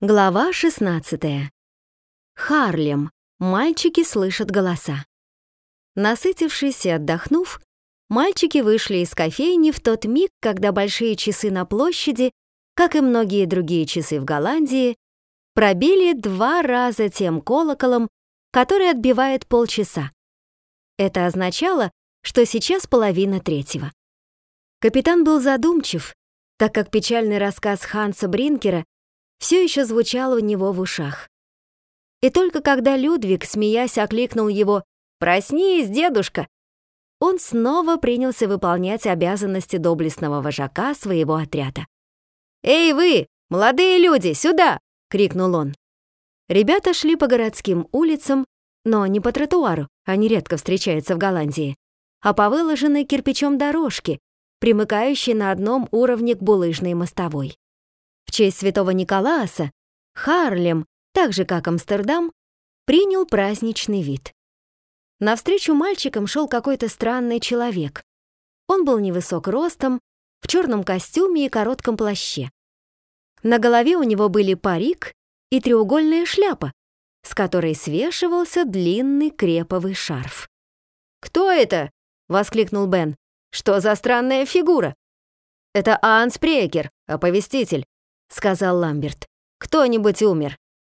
Глава 16. Харлем. Мальчики слышат голоса. Насытившись и отдохнув, мальчики вышли из кофейни в тот миг, когда большие часы на площади, как и многие другие часы в Голландии, пробили два раза тем колоколом, который отбивает полчаса. Это означало, что сейчас половина третьего. Капитан был задумчив, так как печальный рассказ Ханса Бринкера все еще звучало у него в ушах. И только когда Людвиг, смеясь, окликнул его «Проснись, дедушка!», он снова принялся выполнять обязанности доблестного вожака своего отряда. «Эй вы, молодые люди, сюда!» — крикнул он. Ребята шли по городским улицам, но не по тротуару, они редко встречаются в Голландии, а по выложенной кирпичом дорожке, примыкающей на одном уровне к булыжной мостовой. В честь святого Николааса Харлем, так же как Амстердам, принял праздничный вид. Навстречу мальчикам шел какой-то странный человек. Он был невысок ростом, в черном костюме и коротком плаще. На голове у него были парик и треугольная шляпа, с которой свешивался длинный креповый шарф. «Кто это?» — воскликнул Бен. «Что за странная фигура?» «Это Анс Прекер, оповеститель. — сказал Ламберт. «Кто-нибудь умер.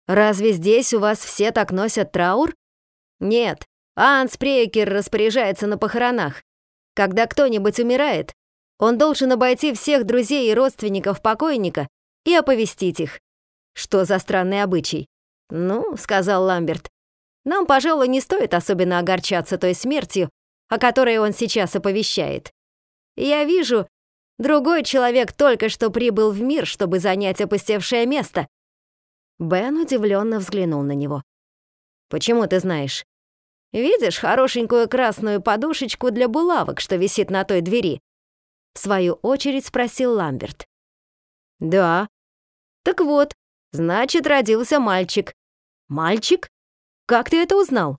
Разве здесь у вас все так носят траур?» «Нет, Анс Прейкер распоряжается на похоронах. Когда кто-нибудь умирает, он должен обойти всех друзей и родственников покойника и оповестить их. Что за странный обычай? Ну, сказал Ламберт, нам, пожалуй, не стоит особенно огорчаться той смертью, о которой он сейчас оповещает. Я вижу, Другой человек только что прибыл в мир, чтобы занять опустевшее место. Бен удивленно взглянул на него. «Почему ты знаешь?» «Видишь хорошенькую красную подушечку для булавок, что висит на той двери?» В свою очередь спросил Ламберт. «Да». «Так вот, значит, родился мальчик». «Мальчик? Как ты это узнал?»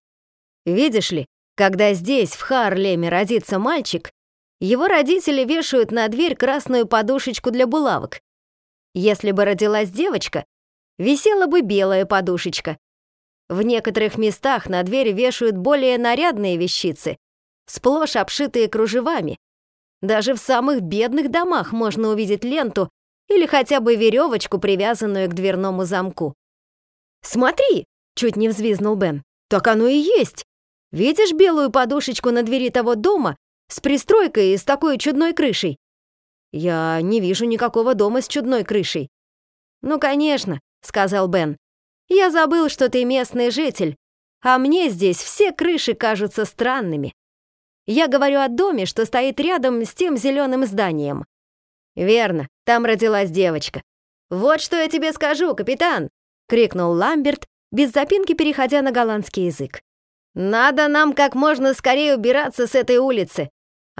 «Видишь ли, когда здесь, в Харлеме, родится мальчик, его родители вешают на дверь красную подушечку для булавок. Если бы родилась девочка, висела бы белая подушечка. В некоторых местах на дверь вешают более нарядные вещицы, сплошь обшитые кружевами. Даже в самых бедных домах можно увидеть ленту или хотя бы веревочку, привязанную к дверному замку. «Смотри!» — чуть не взвизнул Бен. «Так оно и есть! Видишь белую подушечку на двери того дома, с пристройкой и с такой чудной крышей. Я не вижу никакого дома с чудной крышей. Ну, конечно, сказал Бен. Я забыл, что ты местный житель, а мне здесь все крыши кажутся странными. Я говорю о доме, что стоит рядом с тем зеленым зданием. Верно, там родилась девочка. Вот что я тебе скажу, капитан, крикнул Ламберт, без запинки переходя на голландский язык. Надо нам как можно скорее убираться с этой улицы.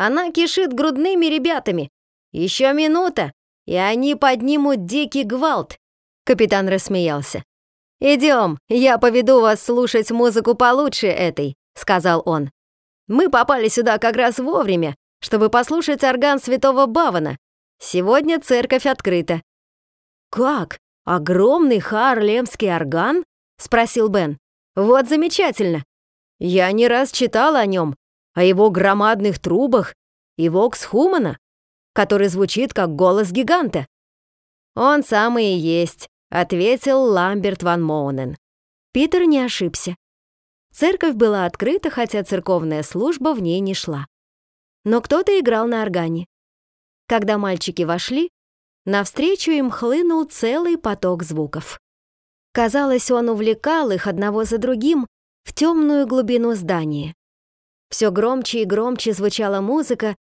Она кишит грудными ребятами. Еще минута, и они поднимут дикий гвалт. Капитан рассмеялся. «Идем, я поведу вас слушать музыку получше этой», — сказал он. «Мы попали сюда как раз вовремя, чтобы послушать орган святого Бавана. Сегодня церковь открыта». «Как? Огромный харлемский орган?» — спросил Бен. «Вот замечательно. Я не раз читал о нем, о его громадных трубах и вокс Хумана, который звучит как голос гиганта. «Он самый и есть», — ответил Ламберт ван Моунен. Питер не ошибся. Церковь была открыта, хотя церковная служба в ней не шла. Но кто-то играл на органе. Когда мальчики вошли, навстречу им хлынул целый поток звуков. Казалось, он увлекал их одного за другим в темную глубину здания. Все громче и громче звучала музыка,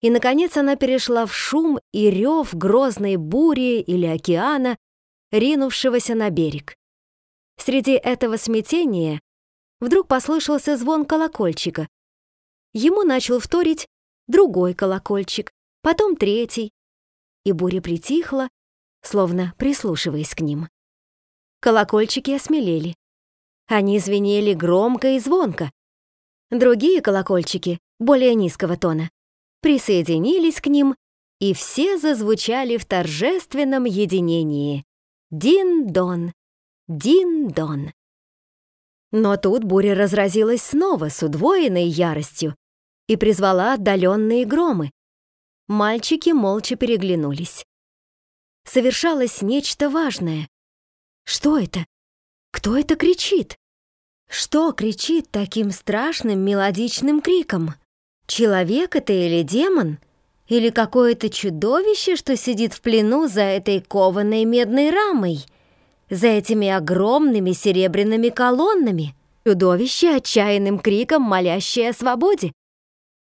и, наконец, она перешла в шум и рев грозной бури или океана, ринувшегося на берег. Среди этого смятения вдруг послышался звон колокольчика. Ему начал вторить другой колокольчик, потом третий, и буря притихла, словно прислушиваясь к ним. Колокольчики осмелели. Они звенели громко и звонко, Другие колокольчики, более низкого тона, присоединились к ним, и все зазвучали в торжественном единении. Дин-дон, дин-дон. Но тут буря разразилась снова с удвоенной яростью и призвала отдаленные громы. Мальчики молча переглянулись. Совершалось нечто важное. Что это? Кто это кричит? Что кричит таким страшным мелодичным криком? Человек это или демон? Или какое-то чудовище, что сидит в плену за этой кованой медной рамой? За этими огромными серебряными колоннами? Чудовище отчаянным криком, молящее о свободе?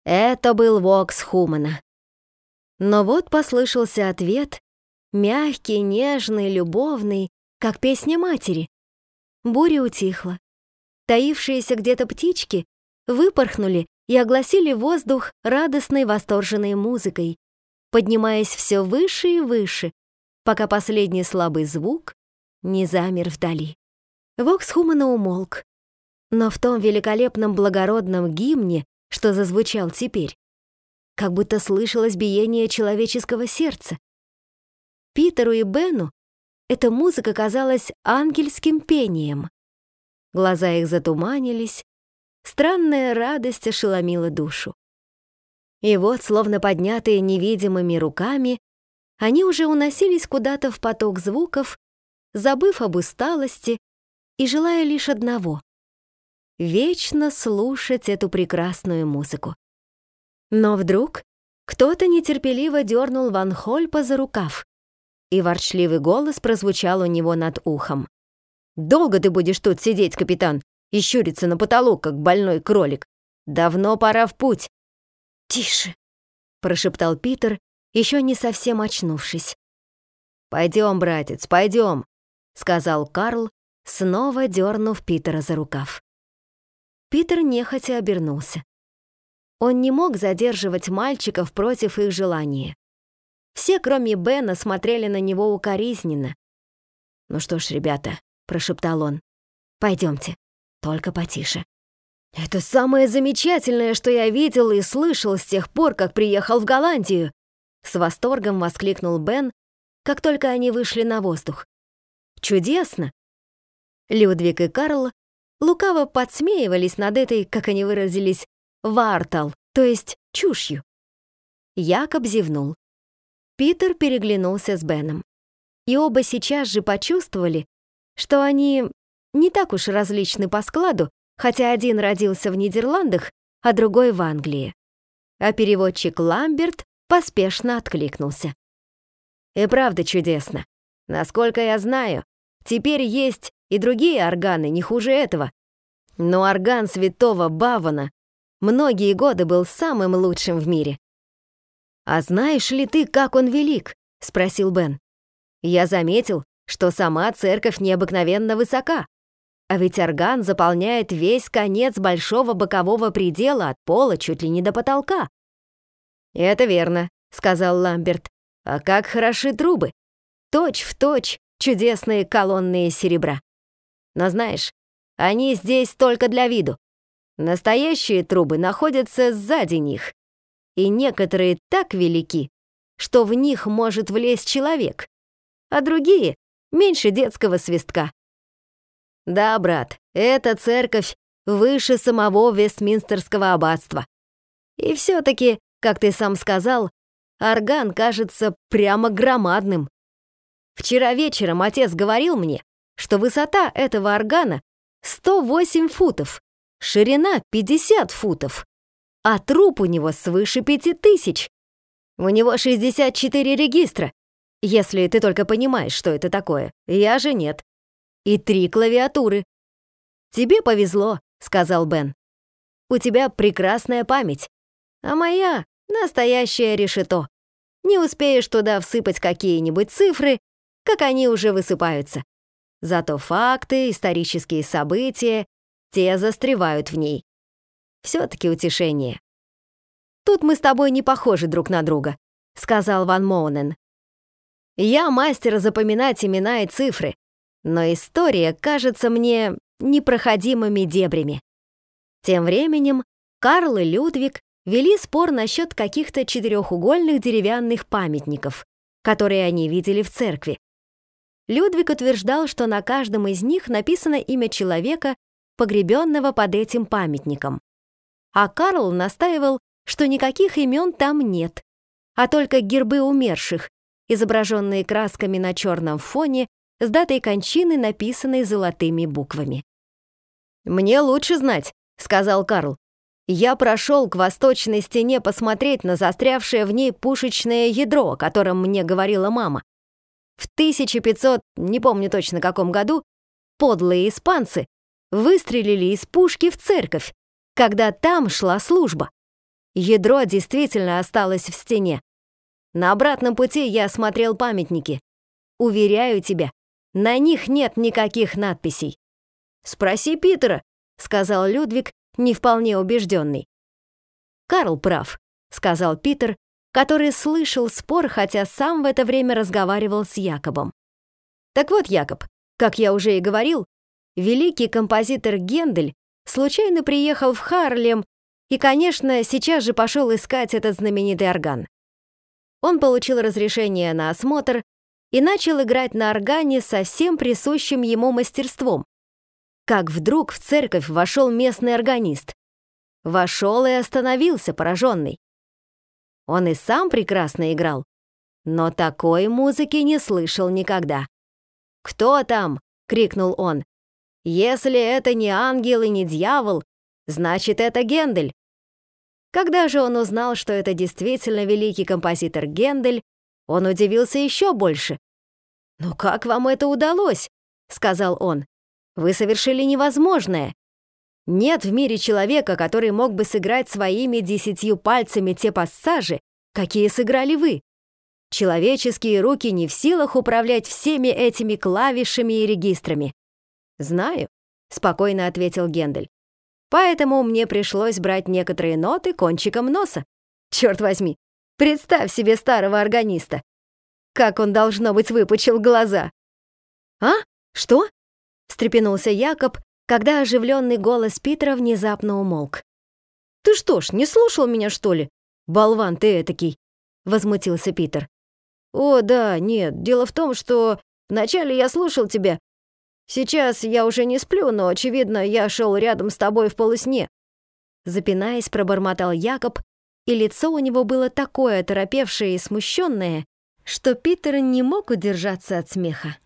Это был Вокс Хумана. Но вот послышался ответ, мягкий, нежный, любовный, как песня матери. Буря утихла. Таившиеся где-то птички выпорхнули и огласили воздух радостной восторженной музыкой, поднимаясь все выше и выше, пока последний слабый звук не замер вдали. Вокс Хумана умолк, но в том великолепном благородном гимне, что зазвучал теперь, как будто слышалось биение человеческого сердца. Питеру и Бену эта музыка казалась ангельским пением. Глаза их затуманились, странная радость ошеломила душу. И вот, словно поднятые невидимыми руками, они уже уносились куда-то в поток звуков, забыв об усталости и желая лишь одного — вечно слушать эту прекрасную музыку. Но вдруг кто-то нетерпеливо дернул Ван Хольпа за рукав, и ворчливый голос прозвучал у него над ухом. «Долго ты будешь тут сидеть, капитан, и щуриться на потолок, как больной кролик? Давно пора в путь!» «Тише!» — прошептал Питер, еще не совсем очнувшись. «Пойдем, братец, пойдем!» — сказал Карл, снова дернув Питера за рукав. Питер нехотя обернулся. Он не мог задерживать мальчиков против их желания. Все, кроме Бена, смотрели на него укоризненно. «Ну что ж, ребята», — прошептал он, — «пойдемте, только потише». «Это самое замечательное, что я видел и слышал с тех пор, как приехал в Голландию!» С восторгом воскликнул Бен, как только они вышли на воздух. «Чудесно!» Людвиг и Карл лукаво подсмеивались над этой, как они выразились, вартал, то есть чушью. Якоб зевнул. Питер переглянулся с Беном. И оба сейчас же почувствовали, что они не так уж различны по складу, хотя один родился в Нидерландах, а другой в Англии. А переводчик Ламберт поспешно откликнулся. И правда чудесно. Насколько я знаю, теперь есть и другие органы не хуже этого. Но орган святого Бавана многие годы был самым лучшим в мире. «А знаешь ли ты, как он велик?» — спросил Бен. «Я заметил, что сама церковь необыкновенно высока, а ведь орган заполняет весь конец большого бокового предела от пола чуть ли не до потолка». «Это верно», — сказал Ламберт. «А как хороши трубы! Точь в точь чудесные колонные серебра. Но знаешь, они здесь только для виду. Настоящие трубы находятся сзади них, и некоторые так велики, что в них может влезть человек, а другие — меньше детского свистка. Да, брат, эта церковь выше самого Вестминстерского аббатства. И все-таки, как ты сам сказал, орган кажется прямо громадным. Вчера вечером отец говорил мне, что высота этого органа 108 футов, ширина 50 футов а труп у него свыше пяти тысяч. У него 64 регистра, если ты только понимаешь, что это такое. Я же нет. И три клавиатуры. «Тебе повезло», — сказал Бен. «У тебя прекрасная память, а моя — настоящее решето. Не успеешь туда всыпать какие-нибудь цифры, как они уже высыпаются. Зато факты, исторические события, те застревают в ней. Все-таки утешение. «Тут мы с тобой не похожи друг на друга», — сказал Ван Моунен. «Я мастер запоминать имена и цифры, но история кажется мне непроходимыми дебрями». Тем временем Карл и Людвиг вели спор насчет каких-то четырехугольных деревянных памятников, которые они видели в церкви. Людвиг утверждал, что на каждом из них написано имя человека, погребенного под этим памятником. А Карл настаивал, что никаких имен там нет, а только гербы умерших, изображенные красками на черном фоне с датой кончины, написанной золотыми буквами. «Мне лучше знать», — сказал Карл. «Я прошел к восточной стене посмотреть на застрявшее в ней пушечное ядро, о котором мне говорила мама. В 1500, не помню точно каком году, подлые испанцы выстрелили из пушки в церковь, когда там шла служба. Ядро действительно осталось в стене. На обратном пути я осмотрел памятники. Уверяю тебя, на них нет никаких надписей. «Спроси Питера», — сказал Людвиг, не вполне убежденный. «Карл прав», — сказал Питер, который слышал спор, хотя сам в это время разговаривал с Якобом. Так вот, Якоб, как я уже и говорил, великий композитор Гендель случайно приехал в Харлем и, конечно, сейчас же пошел искать этот знаменитый орган. Он получил разрешение на осмотр и начал играть на органе со всем присущим ему мастерством. Как вдруг в церковь вошел местный органист. Вошел и остановился, пораженный. Он и сам прекрасно играл, но такой музыки не слышал никогда. «Кто там?» — крикнул он. «Если это не ангел и не дьявол, значит, это Гендель». Когда же он узнал, что это действительно великий композитор Гендель, он удивился еще больше. «Ну как вам это удалось?» — сказал он. «Вы совершили невозможное. Нет в мире человека, который мог бы сыграть своими десятью пальцами те пассажи, какие сыграли вы. Человеческие руки не в силах управлять всеми этими клавишами и регистрами. «Знаю», — спокойно ответил Гендель. «Поэтому мне пришлось брать некоторые ноты кончиком носа. Черт возьми, представь себе старого органиста. Как он, должно быть, выпучил глаза». «А? Что?» — встрепенулся Якоб, когда оживленный голос Питера внезапно умолк. «Ты что ж, не слушал меня, что ли? Болван ты этакий!» — возмутился Питер. «О, да, нет, дело в том, что вначале я слушал тебя. Сейчас я уже не сплю, но, очевидно, я шел рядом с тобой в полусне». Запинаясь, пробормотал Якоб, и лицо у него было такое оторопевшее и смущенное, что Питер не мог удержаться от смеха.